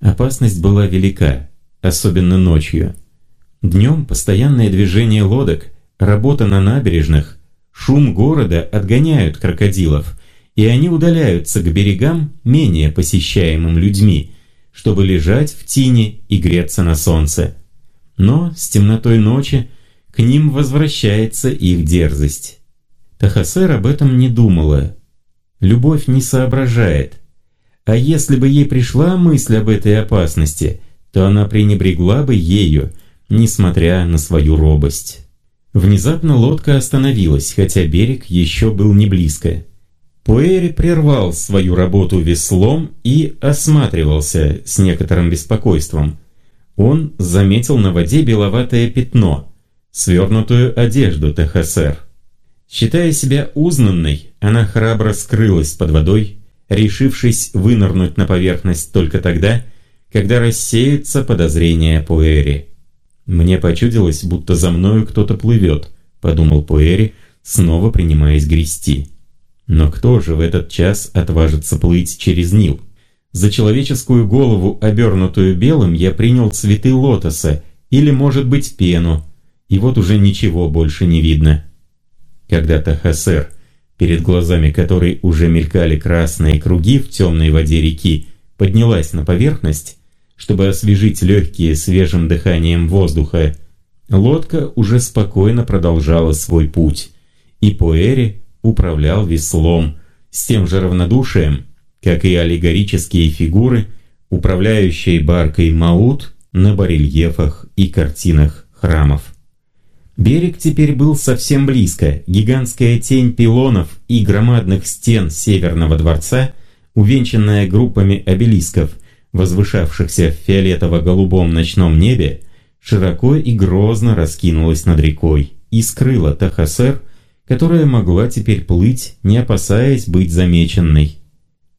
Опасность была велика, особенно ночью. Днем постоянное движение лодок, работа на набережных, шум города отгоняют крокодилов, и они удаляются к берегам, менее посещаемым людьми, чтобы лежать в тени и греться на солнце. Но с темнотой ночи к ним возвращается их дерзость. Тахасер об этом не думала. Любовь не соображает. А если бы ей пришла мысль об этой опасности, то она пренебрегла бы ею, несмотря на свою робость. Внезапно лодка остановилась, хотя берег еще был не близко. Пуэри прервал свою работу веслом и осматривался с некоторым беспокойством. Он заметил на воде беловатое пятно, свернутую одежду ТХСР. Считая себя узнанной, она храбро скрылась под водой, решившись вынырнуть на поверхность только тогда, когда рассеется подозрение Пуэри. «Мне почудилось, будто за мною кто-то плывет», — подумал Пуэри, снова принимаясь грести. Но кто же в этот час отважится плыть через Нил? За человеческую голову, обернутую белым, я принял цветы лотоса, или, может быть, пену, и вот уже ничего больше не видно. Когда-то Хасер, перед глазами которой уже мелькали красные круги в темной воде реки, поднялась на поверхность, чтобы освежить легкие свежим дыханием воздуха, лодка уже спокойно продолжала свой путь, и Поэри управлял веслом с тем же равнодушием, как и аллегорические фигуры, управляющие баркой Маут на барельефах и картинах храмов. Берег теперь был совсем близко, гигантская тень пилонов и громадных стен Северного дворца, увенчанная группами обелисков, возвышавшихся в фиолетово-голубом ночном небе, широко и грозно раскинулась над рекой и скрыла Тахасер которая могла теперь плыть, не опасаясь быть замеченной.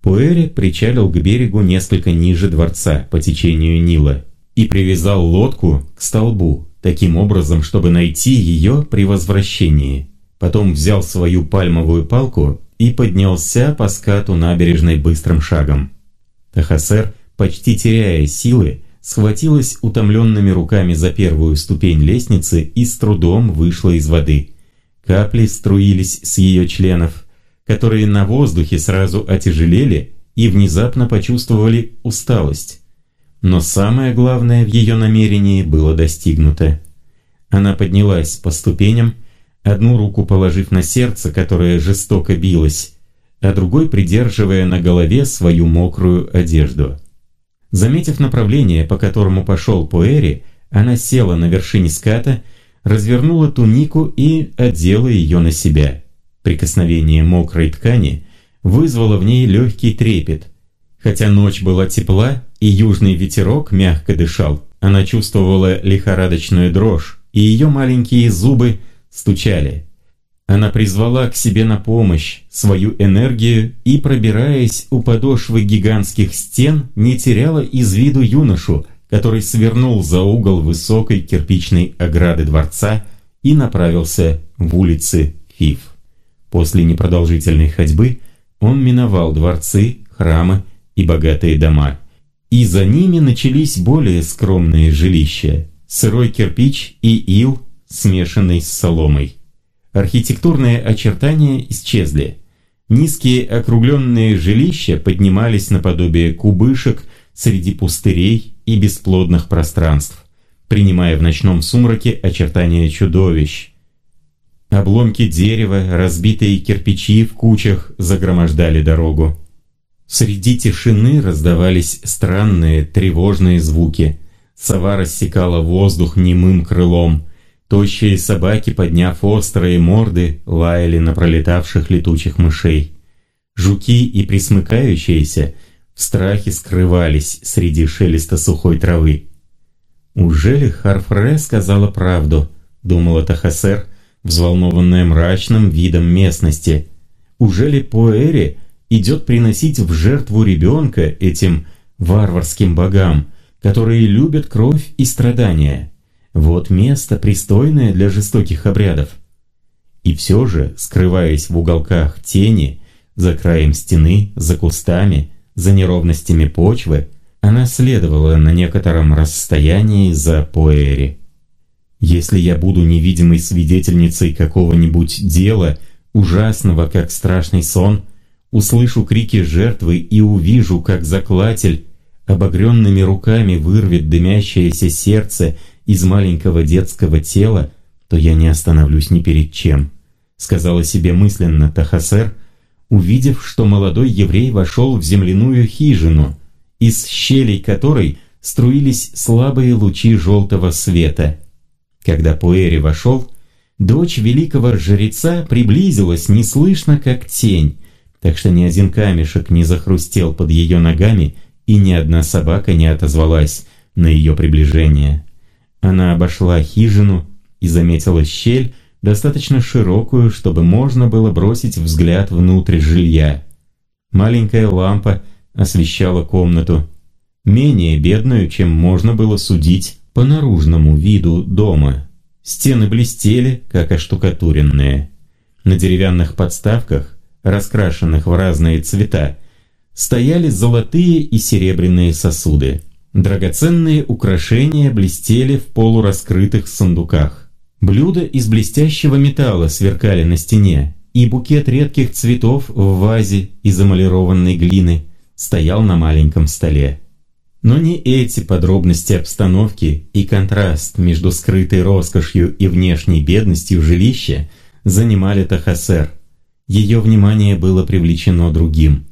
Пуэре причалил к берегу несколько ниже дворца по течению Нила и привязал лодку к столбу, таким образом, чтобы найти ее при возвращении. Потом взял свою пальмовую палку и поднялся по скату набережной быстрым шагом. Тахасер, почти теряя силы, схватилась утомленными руками за первую ступень лестницы и с трудом вышла из воды – Капли струились с ее членов, которые на воздухе сразу отяжелели и внезапно почувствовали усталость. Но самое главное в ее намерении было достигнуто. Она поднялась по ступеням, одну руку положив на сердце, которое жестоко билось, а другой придерживая на голове свою мокрую одежду. Заметив направление, по которому пошел Пуэри, она села на вершине ската развернула тунику и одела ее на себя. Прикосновение мокрой ткани вызвало в ней легкий трепет. Хотя ночь была тепла и южный ветерок мягко дышал, она чувствовала лихорадочную дрожь, и ее маленькие зубы стучали. Она призвала к себе на помощь свою энергию и, пробираясь у подошвы гигантских стен, не теряла из виду юношу, который свернул за угол высокой кирпичной ограды дворца и направился в улицы Фиф. После непродолжительной ходьбы он миновал дворцы, храмы и богатые дома. И за ними начались более скромные жилища, сырой кирпич и ил, смешанный с соломой. Архитектурные очертания исчезли. Низкие округленные жилища поднимались наподобие кубышек среди пустырей и бесплодных пространств, принимая в ночном сумраке очертания чудовищ. Обломки дерева, разбитые кирпичи в кучах загромождали дорогу. Среди тишины раздавались странные тревожные звуки. Сова рассекала воздух немым крылом. Тощие собаки, подняв острые морды, лаяли на пролетавших летучих мышей. Жуки и присмыкающиеся – в страхе скрывались среди шелеста сухой травы. «Ужели Харфре сказала правду?» — думала Тахасер, взволнованная мрачным видом местности. «Ужели Поэри идет приносить в жертву ребенка этим варварским богам, которые любят кровь и страдания? Вот место, пристойное для жестоких обрядов». И все же, скрываясь в уголках тени, за краем стены, за кустами, за неровностями почвы, она следовала на некотором расстоянии за Поэри. «Если я буду невидимой свидетельницей какого-нибудь дела, ужасного, как страшный сон, услышу крики жертвы и увижу, как заклатель обогренными руками вырвет дымящееся сердце из маленького детского тела, то я не остановлюсь ни перед чем», — сказала себе мысленно Тахасер, увидев, что молодой еврей вошел в земляную хижину, из щелей которой струились слабые лучи желтого света. Когда Пуэри вошел, дочь великого жреца приблизилась неслышно, как тень, так что ни один камешек не захрустел под ее ногами, и ни одна собака не отозвалась на ее приближение. Она обошла хижину и заметила щель, достаточно широкую, чтобы можно было бросить взгляд внутрь жилья. Маленькая лампа освещала комнату, менее бедную, чем можно было судить по наружному виду дома. Стены блестели, как оштукатуренные. На деревянных подставках, раскрашенных в разные цвета, стояли золотые и серебряные сосуды. Драгоценные украшения блестели в полураскрытых сундуках. Блюда из блестящего металла сверкали на стене, и букет редких цветов в вазе из эмалированной глины стоял на маленьком столе. Но не эти подробности обстановки и контраст между скрытой роскошью и внешней бедностью жилища занимали Тахасер. Ее внимание было привлечено другим.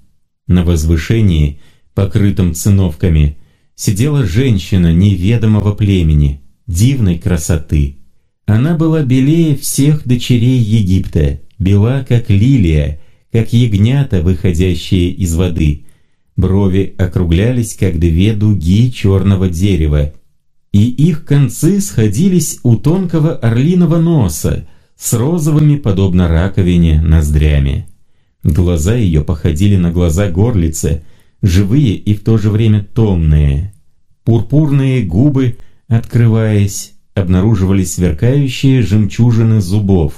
На возвышении, покрытом циновками, сидела женщина неведомого племени, дивной красоты. Она была белее всех дочерей Египта, бела как лилия, как ягнята, выходящие из воды – Брови округлялись, как две дуги черного дерева, и их концы сходились у тонкого орлиного носа с розовыми, подобно раковине, ноздрями. Глаза ее походили на глаза горлицы, живые и в то же время томные. Пурпурные губы, открываясь, обнаруживали сверкающие жемчужины зубов.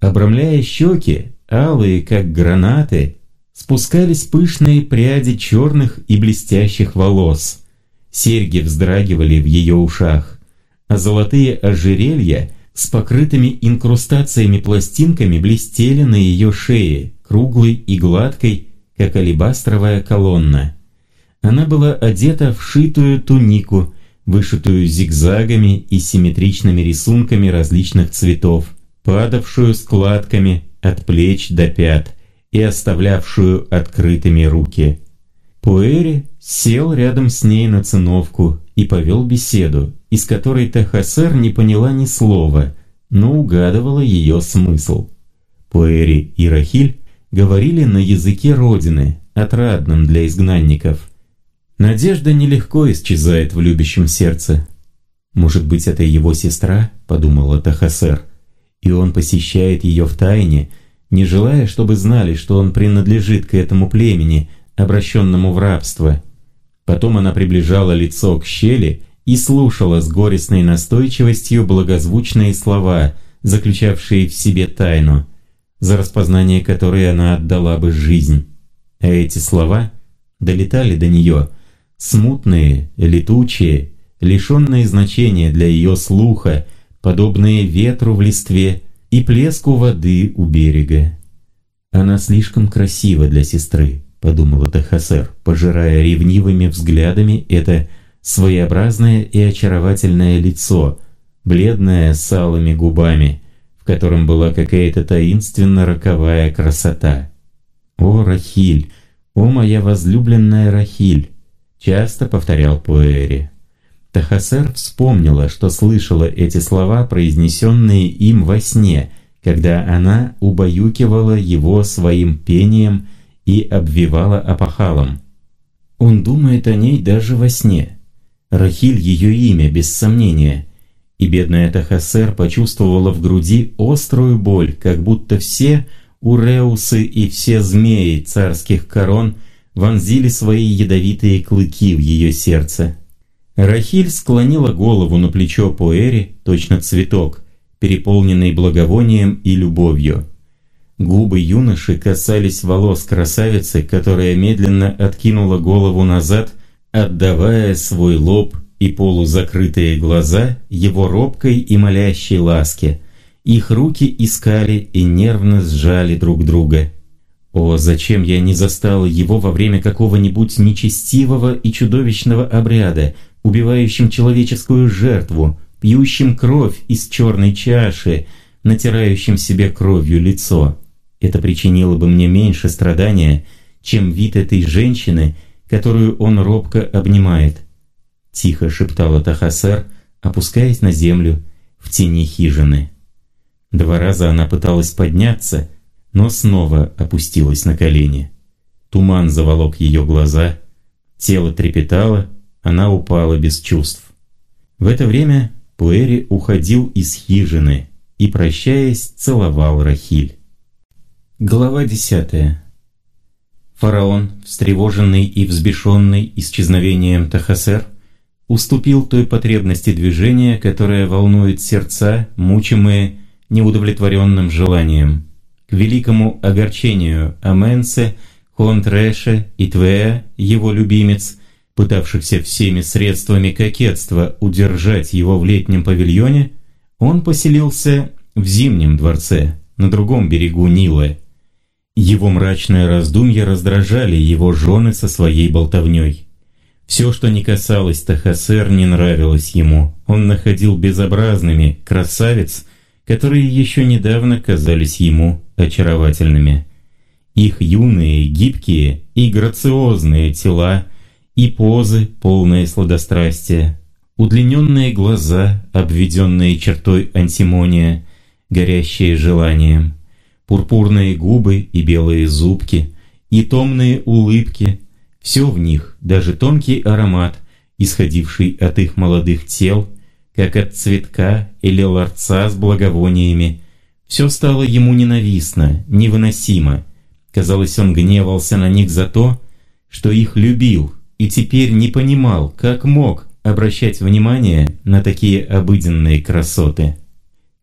Обрамляя щеки, алые, как гранаты, спускались пышные пряди черных и блестящих волос. Серьги вздрагивали в ее ушах, а золотые ожерелья с покрытыми инкрустациями пластинками блестели на ее шее, круглой и гладкой, как алебастровая колонна. Она была одета в шитую тунику, вышитую зигзагами и симметричными рисунками различных цветов, падавшую складками от плеч до пят – и оставлявшую открытыми руки. Пуэри сел рядом с ней на циновку и повел беседу, из которой Тахасер не поняла ни слова, но угадывала ее смысл. Пуэри и Рахиль говорили на языке Родины, отрадном для изгнанников. Надежда нелегко исчезает в любящем сердце. «Может быть, это его сестра?» – подумала Тахасер. «И он посещает ее в тайне, не желая, чтобы знали, что он принадлежит к этому племени, обращенному в рабство. Потом она приближала лицо к щели и слушала с горестной настойчивостью благозвучные слова, заключавшие в себе тайну, за распознание которой она отдала бы жизнь. А эти слова долетали до нее, смутные, летучие, лишенные значения для ее слуха, подобные ветру в листве, и плеску воды у берега. «Она слишком красива для сестры», — подумала Тахасер, пожирая ревнивыми взглядами это своеобразное и очаровательное лицо, бледное с алыми губами, в котором была какая-то таинственно роковая красота. «О, Рахиль! О, моя возлюбленная Рахиль!» — часто повторял Пуэри. Тахасер вспомнила, что слышала эти слова, произнесенные им во сне, когда она убаюкивала его своим пением и обвивала опахалом. Он думает о ней даже во сне. Рахиль ее имя, без сомнения. И бедная Тахасер почувствовала в груди острую боль, как будто все уреусы и все змеи царских корон вонзили свои ядовитые клыки в ее сердце. Рахиль склонила голову на плечо Пуэри, точно цветок, переполненный благовонием и любовью. Губы юноши касались волос красавицы, которая медленно откинула голову назад, отдавая свой лоб и полузакрытые глаза его робкой и молящей ласке. Их руки искали и нервно сжали друг друга. О, зачем я не застал его во время какого-нибудь нечестивого и чудовищного обряда, убивающим человеческую жертву, пьющим кровь из черной чаши, натирающим себе кровью лицо. Это причинило бы мне меньше страдания, чем вид этой женщины, которую он робко обнимает. Тихо шептала Тахасер, опускаясь на землю в тени хижины. Два раза она пыталась подняться, но снова опустилась на колени. Туман заволок ее глаза, тело трепетало, она упала без чувств. В это время Пуэри уходил из хижины и, прощаясь, целовал Рахиль. Глава десятая. Фараон, встревоженный и взбешенный исчезновением Тахасер, уступил той потребности движения, которая волнует сердца, мучимые неудовлетворенным желанием. К великому огорчению Аменсе, Хонтреше и Твея, его любимец, пытавшихся всеми средствами кокетства удержать его в летнем павильоне, он поселился в Зимнем дворце, на другом берегу Нила. Его мрачное раздумье раздражали его жены со своей болтовней. Все, что не касалось Тахасер, не нравилось ему. Он находил безобразными красавиц, которые еще недавно казались ему очаровательными. Их юные, гибкие и грациозные тела и позы, полные сладострастия, удлиненные глаза, обведенные чертой антимония, горящие желанием, пурпурные губы и белые зубки, и томные улыбки, все в них, даже тонкий аромат, исходивший от их молодых тел, как от цветка или ларца с благовониями, все стало ему ненавистно, невыносимо. Казалось, он гневался на них за то, что их любил, и теперь не понимал, как мог обращать внимание на такие обыденные красоты.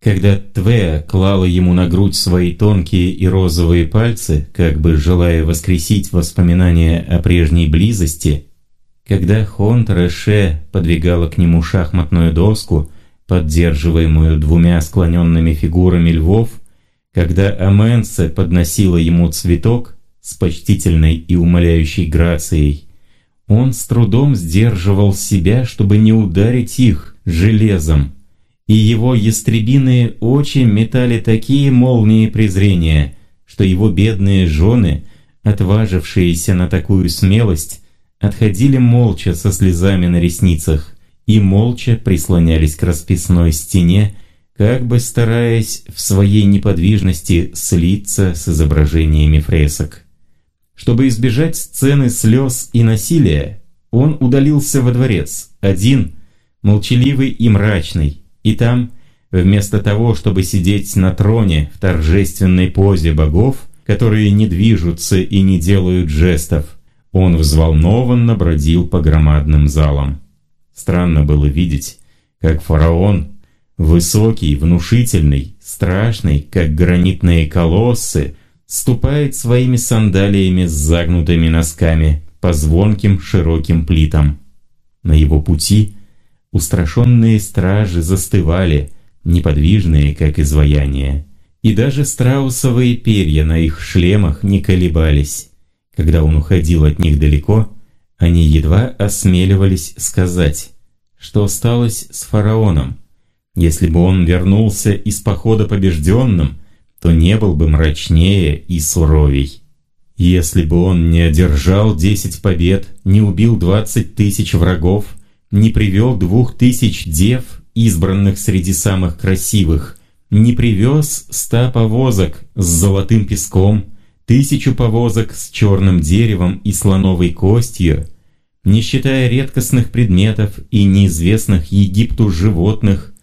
Когда Твея клала ему на грудь свои тонкие и розовые пальцы, как бы желая воскресить воспоминания о прежней близости, когда Хонт Реше подвигала к нему шахматную доску, поддерживаемую двумя склоненными фигурами львов, когда Аменсе подносила ему цветок с почтительной и умоляющей грацией, он с трудом сдерживал себя, чтобы не ударить их железом, и его ястребиные очи метали такие молнии презрения, что его бедные жены, отважившиеся на такую смелость, отходили молча со слезами на ресницах и молча прислонялись к расписной стене, как бы стараясь в своей неподвижности слиться с изображениями фресок. Чтобы избежать сцены слез и насилия, он удалился во дворец, один, молчаливый и мрачный, и там, вместо того, чтобы сидеть на троне в торжественной позе богов, которые не движутся и не делают жестов, он взволнованно бродил по громадным залам. Странно было видеть, как фараон, высокий, внушительный, страшный, как гранитные колоссы, ступает своими сандалиями с загнутыми носками по звонким широким плитам. На его пути – Устрашенные стражи застывали, неподвижные, как изваяния. И даже страусовые перья на их шлемах не колебались. Когда он уходил от них далеко, они едва осмеливались сказать, что осталось с фараоном. Если бы он вернулся из похода побежденным, то не был бы мрачнее и суровей. Если бы он не одержал десять побед, не убил двадцать тысяч врагов, не привел двух тысяч дев, избранных среди самых красивых, не привез ста повозок с золотым песком, тысячу повозок с черным деревом и слоновой костью, не считая редкостных предметов и неизвестных Египту животных,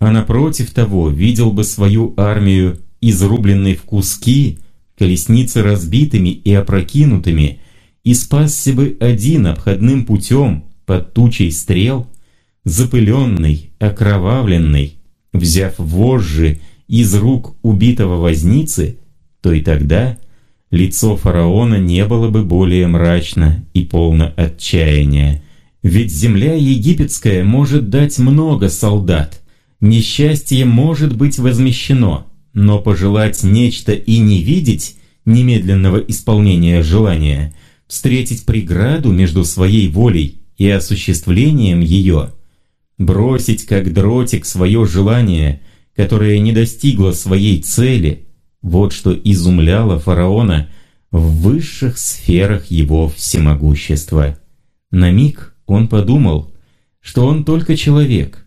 а напротив того видел бы свою армию изрубленной в куски, колесницы разбитыми и опрокинутыми, и спасся бы один обходным путем, под тучей стрел, запыленный, окровавленный, взяв вожжи из рук убитого возницы, то и тогда лицо фараона не было бы более мрачно и полно отчаяния, Ведь земля египетская может дать много солдат, несчастье может быть возмещено, но пожелать нечто и не видеть немедленного исполнения желания, встретить преграду между своей волей и осуществлением ее, бросить как дротик свое желание, которое не достигло своей цели, вот что изумляло фараона в высших сферах его всемогущества. На миг он подумал, что он только человек,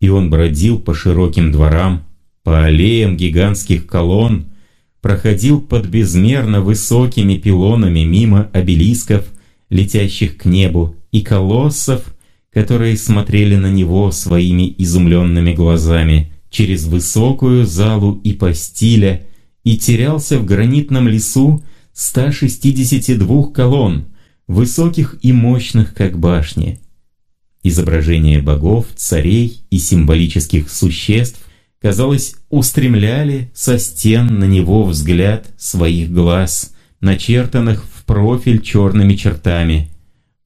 и он бродил по широким дворам, по аллеям гигантских колонн, проходил под безмерно высокими пилонами мимо обелисков, летящих к небу, и колоссов, которые смотрели на него своими изумленными глазами через высокую залу и постиля, и терялся в гранитном лесу 162 колонн, высоких и мощных, как башни. Изображения богов, царей и символических существ, казалось, устремляли со стен на него взгляд своих глаз, начертанных в профиль черными чертами.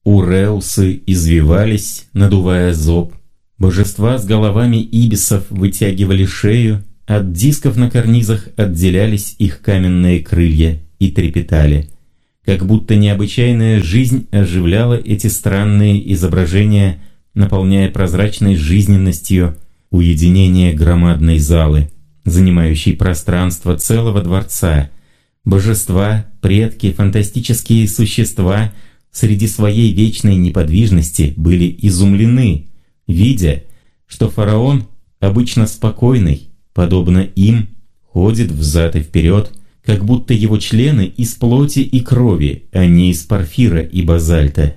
Уреусы извивались, надувая зоб. Божества с головами ибисов вытягивали шею, от дисков на карнизах отделялись их каменные крылья и трепетали. Как будто необычайная жизнь оживляла эти странные изображения, наполняя прозрачной жизненностью уединение громадной залы, занимающей пространство целого дворца. Божества, предки, фантастические существа среди своей вечной неподвижности были изумлены, видя, что фараон, обычно спокойный, подобно им, ходит взад и вперед, как будто его члены из плоти и крови, а не из порфира и базальта.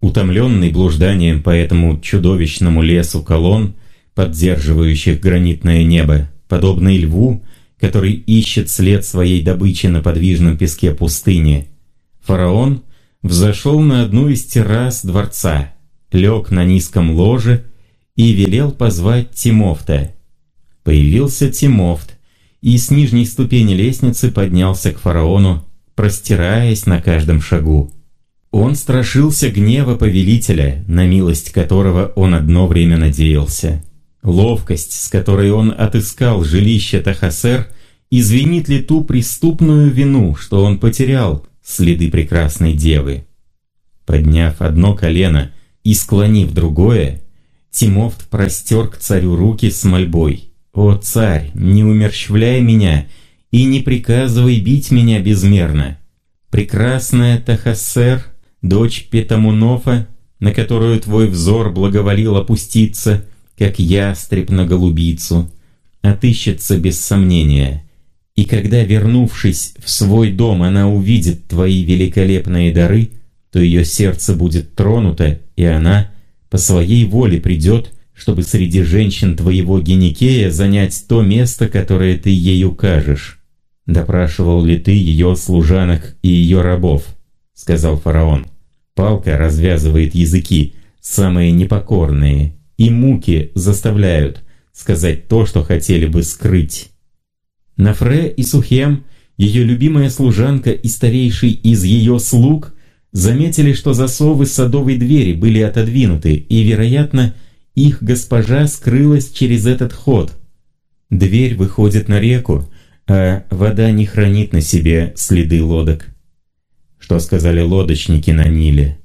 Утомленный блужданием по этому чудовищному лесу колонн, поддерживающих гранитное небо, подобный льву, который ищет след своей добычи на подвижном песке пустыни, фараон взошел на одну из террас дворца, лег на низком ложе и велел позвать Тимофта. Появился Тимофт, и с нижней ступени лестницы поднялся к фараону, простираясь на каждом шагу. Он страшился гнева повелителя, на милость которого он одно время надеялся. Ловкость, с которой он отыскал жилище Тахасер, извинит ли ту преступную вину, что он потерял следы прекрасной девы? Подняв одно колено и склонив другое, Тимофт простер к царю руки с мольбой. «О, царь, не умерщвляй меня и не приказывай бить меня безмерно. Прекрасная Тахасер, дочь Петамунофа, на которую твой взор благоволил опуститься, как ястреб на голубицу, отыщется без сомнения. И когда, вернувшись в свой дом, она увидит твои великолепные дары, то ее сердце будет тронуто, и она по своей воле придет, чтобы среди женщин твоего Геникея занять то место, которое ты ей укажешь. Допрашивал ли ты ее служанок и ее рабов? Сказал фараон. Палка развязывает языки, самые непокорные, и муки заставляют сказать то, что хотели бы скрыть. Нафре и Сухем, ее любимая служанка и старейший из ее слуг, заметили, что засовы садовой двери были отодвинуты, и, вероятно, их госпожа скрылась через этот ход. Дверь выходит на реку, а вода не хранит на себе следы лодок. Что сказали лодочники на Ниле?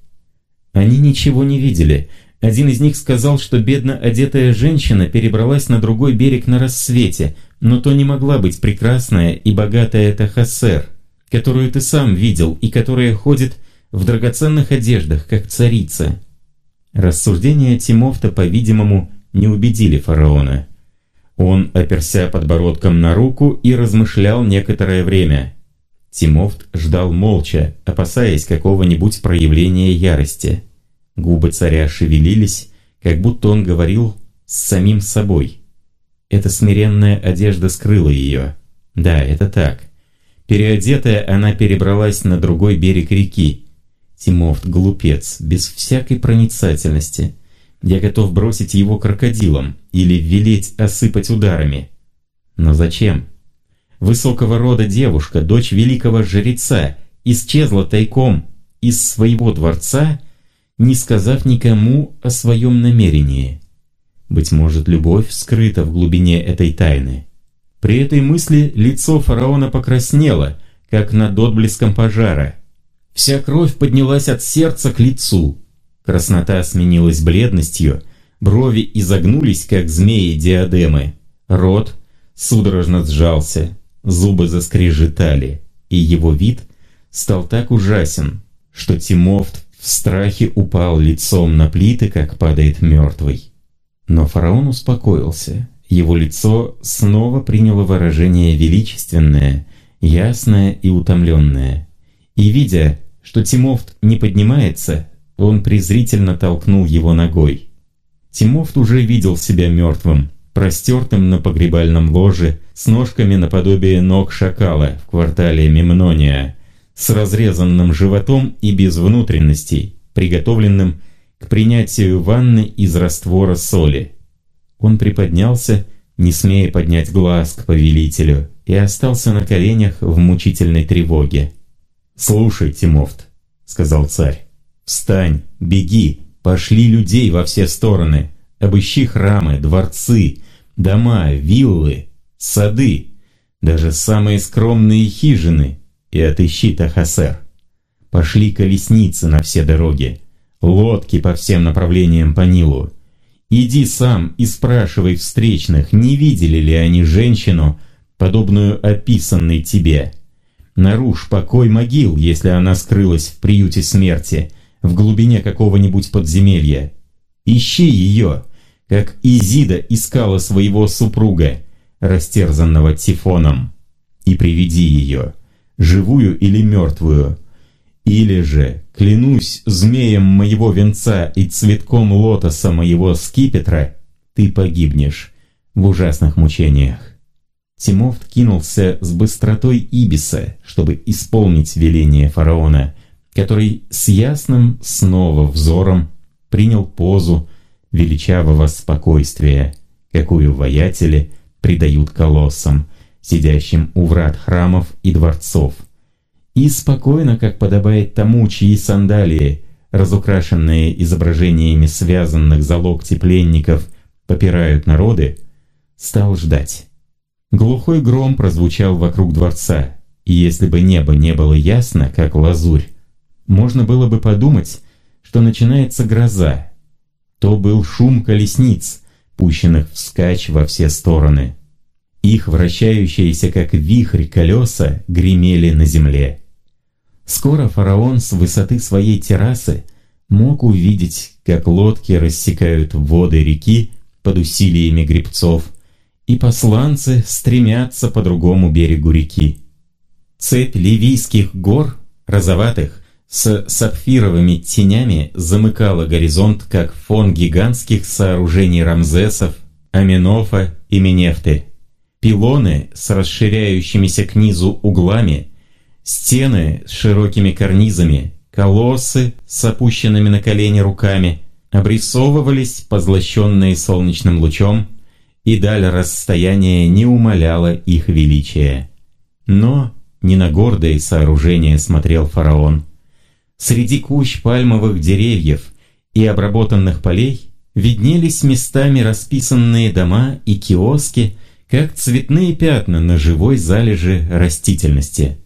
Они ничего не видели, один из них сказал, что бедно одетая женщина перебралась на другой берег на рассвете, но то не могла быть прекрасная и богатая Тахасер, которую ты сам видел и которая ходит в драгоценных одеждах, как царица. Рассуждения Тимофта, по-видимому, не убедили фараона. Он оперся подбородком на руку и размышлял некоторое время. Тимофт ждал молча, опасаясь какого-нибудь проявления ярости. Губы царя шевелились, как будто он говорил с самим собой. Эта смиренная одежда скрыла ее. Да, это так. Переодетая, она перебралась на другой берег реки. Тимофт глупец, без всякой проницательности. Я готов бросить его крокодилом или велеть осыпать ударами. Но зачем? Высокого рода девушка, дочь великого жреца, исчезла тайком из своего дворца не сказав никому о своем намерении. Быть может, любовь скрыта в глубине этой тайны. При этой мысли лицо фараона покраснело, как над отблеском пожара. Вся кровь поднялась от сердца к лицу. Краснота сменилась бледностью, брови изогнулись, как змеи диадемы. Рот судорожно сжался, зубы заскрежетали, и его вид стал так ужасен, что Тимофт в страхе упал лицом на плиты, как падает мертвый. Но фараон успокоился. Его лицо снова приняло выражение величественное, ясное и утомленное. И видя, что Тимофт не поднимается, он презрительно толкнул его ногой. Тимофт уже видел себя мертвым, простертым на погребальном ложе, с ножками наподобие ног шакала в квартале Мемнония, с разрезанным животом и без внутренностей, приготовленным к принятию ванны из раствора соли. Он приподнялся, не смея поднять глаз к повелителю, и остался на коленях в мучительной тревоге. «Слушай, Тимофт», — сказал царь, — «встань, беги, пошли людей во все стороны, обыщи храмы, дворцы, дома, виллы, сады, даже самые скромные хижины, и отыщи Тахасер. Пошли колесницы на все дороги, лодки по всем направлениям по Нилу. Иди сам и спрашивай встречных, не видели ли они женщину, подобную описанной тебе. Нарушь покой могил, если она скрылась в приюте смерти, в глубине какого-нибудь подземелья. Ищи ее, как Изида искала своего супруга, растерзанного тифоном, и приведи ее, живую или мертвую. Или же, клянусь змеем моего венца и цветком лотоса моего скипетра, ты погибнешь в ужасных мучениях. Тимофт кинулся с быстротой Ибиса, чтобы исполнить веление фараона, который с ясным снова взором принял позу, величавого спокойствия, какую воятели придают колоссам, сидящим у врат храмов и дворцов. И спокойно, как подобает тому, чьи сандалии, разукрашенные изображениями связанных за локти пленников, попирают народы, стал ждать. Глухой гром прозвучал вокруг дворца, и если бы небо не было ясно, как лазурь, можно было бы подумать, что начинается гроза, то был шум колесниц, пущенных вскачь во все стороны. Их вращающиеся как вихрь колеса гремели на земле. Скоро фараон с высоты своей террасы мог увидеть, как лодки рассекают воды реки под усилиями гребцов, и посланцы стремятся по другому берегу реки. Цепь ливийских гор, розоватых, с сапфировыми тенями замыкала горизонт, как фон гигантских сооружений Рамзесов, Аминофа и Менефты. Пилоны с расширяющимися к низу углами, стены с широкими карнизами, колоссы с опущенными на колени руками обрисовывались, позлощенные солнечным лучом, и даль расстояния не умаляла их величия. Но не на гордые сооружения смотрел фараон – Среди кущ пальмовых деревьев и обработанных полей виднелись местами расписанные дома и киоски, как цветные пятна на живой залежи растительности.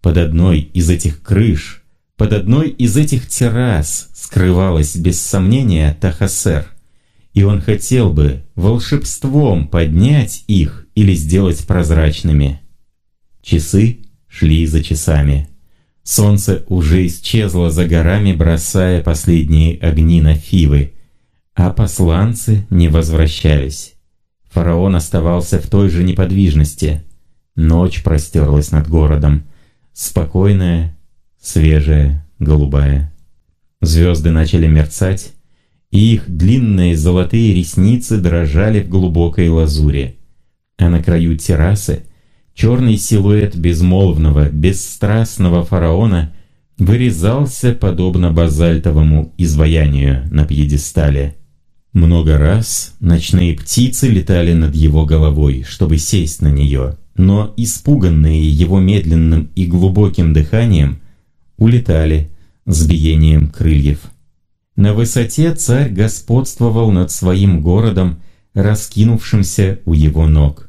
Под одной из этих крыш, под одной из этих террас скрывалась без сомнения Тахасер, и он хотел бы волшебством поднять их или сделать прозрачными. Часы шли за часами. Солнце уже исчезло за горами, бросая последние огни на Фивы, а посланцы не возвращались. Фараон оставался в той же неподвижности. Ночь простерлась над городом, спокойная, свежая, голубая. Звезды начали мерцать, и их длинные золотые ресницы дрожали в глубокой лазуре. А на краю террасы Черный силуэт безмолвного, бесстрастного фараона вырезался подобно базальтовому изваянию на пьедестале. Много раз ночные птицы летали над его головой, чтобы сесть на нее, но испуганные его медленным и глубоким дыханием улетали с биением крыльев. На высоте царь господствовал над своим городом, раскинувшимся у его ног.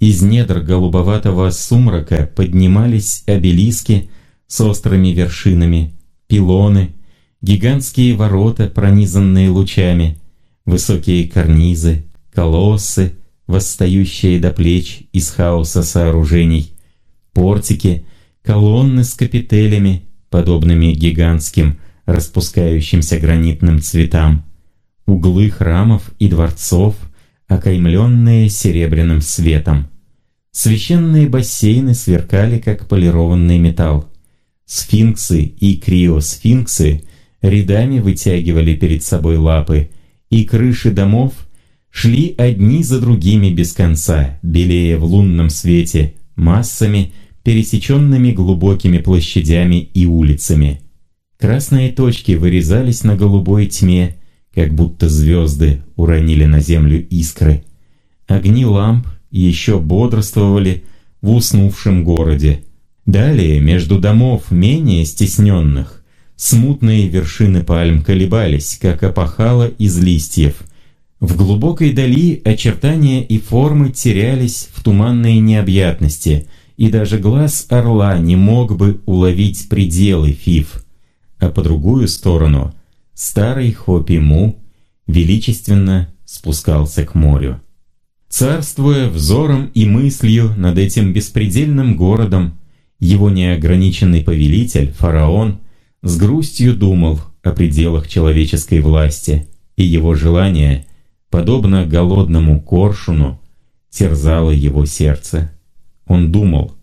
Из недр голубоватого сумрака поднимались обелиски с острыми вершинами, пилоны, гигантские ворота, пронизанные лучами, высокие карнизы, колоссы, восстающие до плеч из хаоса сооружений, портики, колонны с капителями, подобными гигантским распускающимся гранитным цветам, углы храмов и дворцов, окаймленные серебряным светом. Священные бассейны сверкали, как полированный металл. Сфинксы и криосфинксы рядами вытягивали перед собой лапы, и крыши домов шли одни за другими без конца, белее в лунном свете, массами, пересеченными глубокими площадями и улицами. Красные точки вырезались на голубой тьме, как будто звезды уронили на землю искры. Огни ламп еще бодрствовали в уснувшем городе. Далее, между домов менее стесненных, смутные вершины пальм колебались, как опахало из листьев – в глубокой дали очертания и формы терялись в туманной необъятности, и даже глаз орла не мог бы уловить пределы Фиф. А по другую сторону старый Хопи-Му величественно спускался к морю. Царствуя взором и мыслью над этим беспредельным городом, его неограниченный повелитель, фараон, с грустью думал о пределах человеческой власти, и его желание – подобно голодному коршуну, терзало его сердце. Он думал,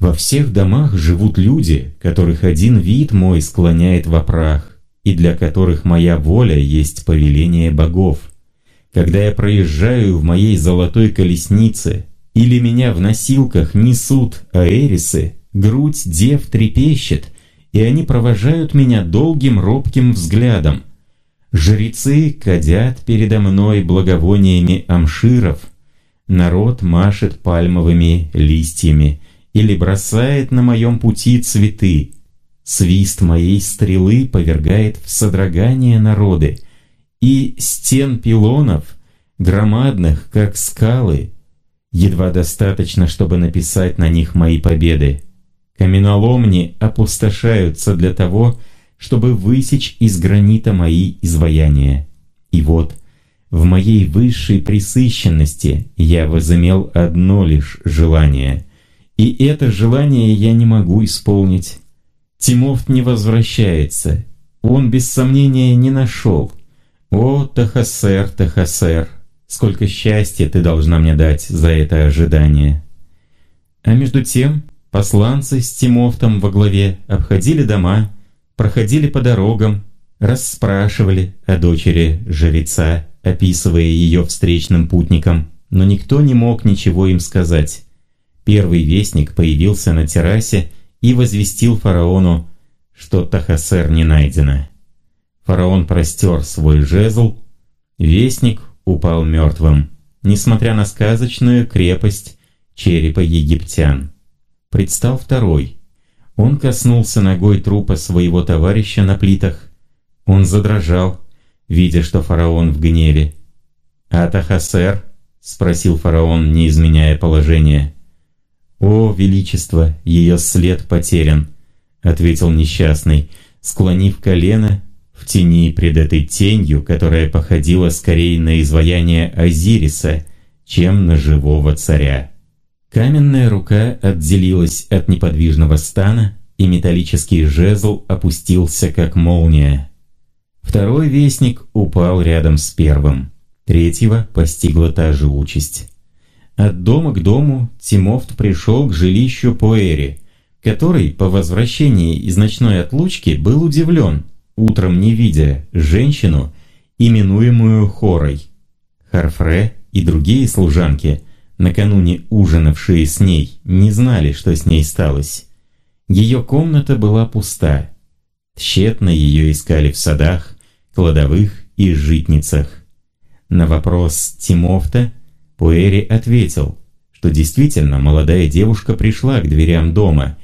«Во всех домах живут люди, которых один вид мой склоняет в прах, и для которых моя воля есть повеление богов. Когда я проезжаю в моей золотой колеснице, или меня в носилках несут аэрисы, грудь дев трепещет, и они провожают меня долгим робким взглядом, Жрецы кадят передо мной благовониями амширов, народ машет пальмовыми листьями или бросает на моем пути цветы. Свист моей стрелы повергает в содрогание народы, и стен пилонов, громадных, как скалы, едва достаточно, чтобы написать на них мои победы. Каменоломни опустошаются для того, чтобы высечь из гранита мои изваяния. И вот, в моей высшей присыщенности я возымел одно лишь желание, и это желание я не могу исполнить. Тимофт не возвращается, он без сомнения не нашел. О, Тахасер, Тахасер, сколько счастья ты должна мне дать за это ожидание. А между тем посланцы с Тимофтом во главе обходили дома, проходили по дорогам, расспрашивали о дочери жреца, описывая ее встречным путникам, но никто не мог ничего им сказать. Первый вестник появился на террасе и возвестил фараону, что Тахасер не найдено. Фараон простер свой жезл, вестник упал мертвым, несмотря на сказочную крепость черепа египтян. Предстал второй, он коснулся ногой трупа своего товарища на плитах. Он задрожал, видя, что фараон в гневе. «Атахасер?» — спросил фараон, не изменяя положение. «О, величество, ее след потерян», — ответил несчастный, склонив колено в тени пред этой тенью, которая походила скорее на изваяние Азириса, чем на живого царя. Каменная рука отделилась от неподвижного стана, и металлический жезл опустился, как молния. Второй вестник упал рядом с первым. Третьего постигла та же участь. От дома к дому Тимофт пришел к жилищу Поэри, который по возвращении из ночной отлучки был удивлен, утром не видя женщину, именуемую Хорой. Харфре и другие служанки накануне ужинавшие с ней, не знали, что с ней сталось. Ее комната была пуста. Тщетно ее искали в садах, кладовых и житницах. На вопрос Тимофта Пуэри ответил, что действительно молодая девушка пришла к дверям дома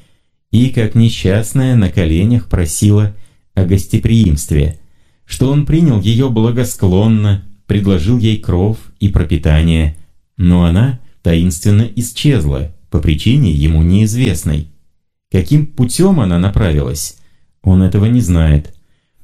и, как несчастная, на коленях просила о гостеприимстве, что он принял ее благосклонно, предложил ей кров и пропитание, но она таинственно исчезла по причине ему неизвестной. Каким путем она направилась, он этого не знает.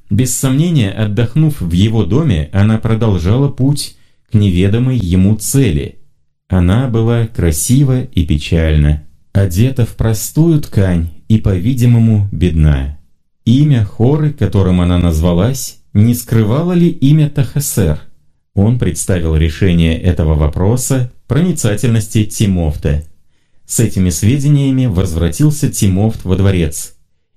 Без сомнения, отдохнув в его доме, она продолжала путь к неведомой ему цели. Она была красива и печальна, одета в простую ткань и, по-видимому, бедна. Имя Хоры, которым она назвалась, не скрывало ли имя Тахасер? Он представил решение этого вопроса проницательности Тимофта. С этими сведениями возвратился Тимофт во дворец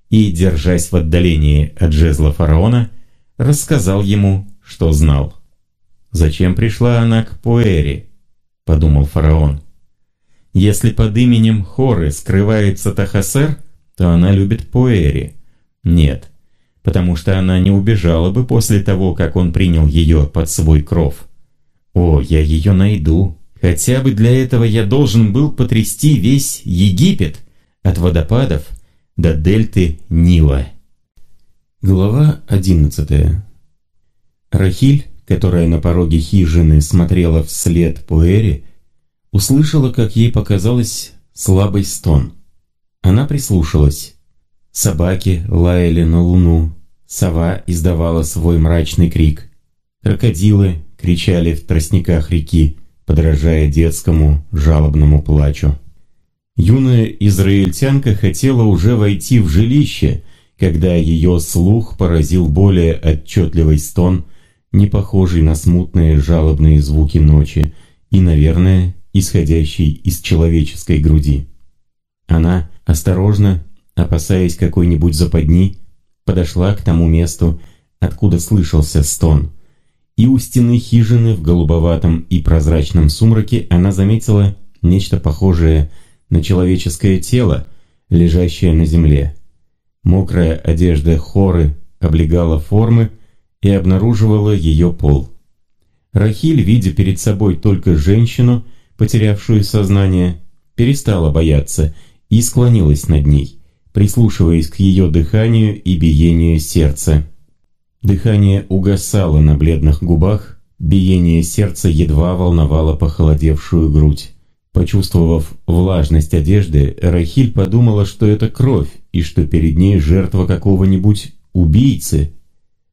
и, держась в отдалении от жезла фараона, рассказал ему, что знал. «Зачем пришла она к Пуэре?» – подумал фараон. «Если под именем Хоры скрывается Тахасер, то она любит Пуэри. Нет, потому что она не убежала бы после того, как он принял ее под свой кров. О, я ее найду!» Хотя бы для этого я должен был потрясти весь Египет от водопадов до дельты Нила. Глава 11 Рахиль, которая на пороге хижины смотрела вслед Пуэре, услышала, как ей показалось, слабый стон. Она прислушалась. Собаки лаяли на луну, сова издавала свой мрачный крик. Крокодилы кричали в тростниках реки, подражая детскому жалобному плачу. Юная израильтянка хотела уже войти в жилище, когда ее слух поразил более отчетливый стон, не похожий на смутные жалобные звуки ночи и, наверное, исходящий из человеческой груди. Она, осторожно, опасаясь какой-нибудь западни, подошла к тому месту, откуда слышался стон – и у стены хижины в голубоватом и прозрачном сумраке она заметила нечто похожее на человеческое тело, лежащее на земле. Мокрая одежда хоры облегала формы и обнаруживала ее пол. Рахиль, видя перед собой только женщину, потерявшую сознание, перестала бояться и склонилась над ней, прислушиваясь к ее дыханию и биению сердца. Дыхание угасало на бледных губах, биение сердца едва волновало похолодевшую грудь. Почувствовав влажность одежды, Рахиль подумала, что это кровь и что перед ней жертва какого-нибудь убийцы.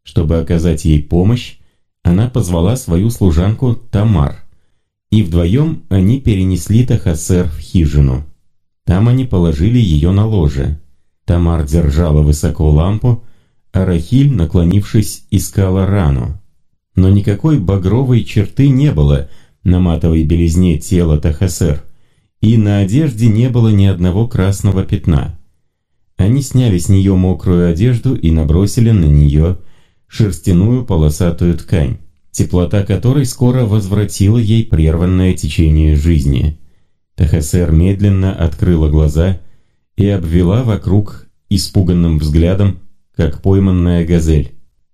Чтобы оказать ей помощь, она позвала свою служанку Тамар, и вдвоем они перенесли Тахасер в хижину. Там они положили ее на ложе. Тамар держала высоко лампу, а Рахиль, наклонившись, искала рану. Но никакой багровой черты не было на матовой белизне тела Тахасер, и на одежде не было ни одного красного пятна. Они сняли с нее мокрую одежду и набросили на нее шерстяную полосатую ткань, теплота которой скоро возвратила ей прерванное течение жизни. Тахасер медленно открыла глаза и обвела вокруг испуганным взглядом как пойманная газель.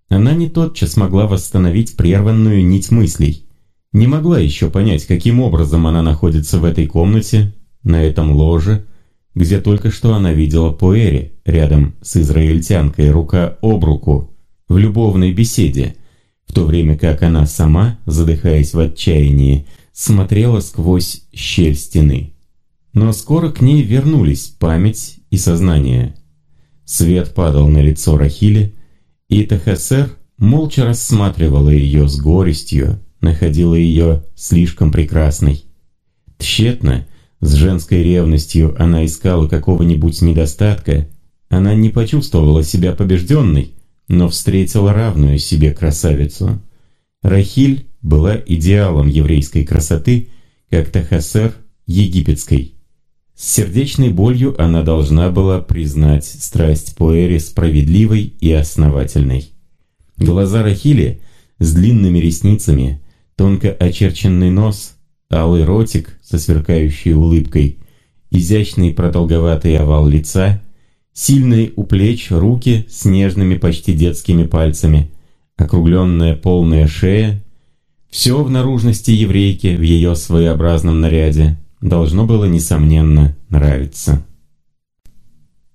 Она не тотчас могла восстановить прерванную нить мыслей. Не могла еще понять, каким образом она находится в этой комнате, на этом ложе, где только что она видела Пуэри рядом с израильтянкой рука об руку в любовной беседе, в то время как она сама, задыхаясь в отчаянии, смотрела сквозь щель стены. Но скоро к ней вернулись память и сознание – Свет падал на лицо Рахили, и Тахасер молча рассматривала ее с горестью, находила ее слишком прекрасной. Тщетно, с женской ревностью она искала какого-нибудь недостатка, она не почувствовала себя побежденной, но встретила равную себе красавицу. Рахиль была идеалом еврейской красоты, как Тахасер – египетской. С сердечной болью она должна была признать страсть Поэри справедливой и основательной. Глаза Рахили с длинными ресницами, тонко очерченный нос, алый ротик со сверкающей улыбкой, изящный продолговатый овал лица, сильные у плеч руки с нежными почти детскими пальцами, округленная полная шея, все в наружности еврейки в ее своеобразном наряде – должно было, несомненно, нравиться.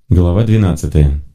Глава 12.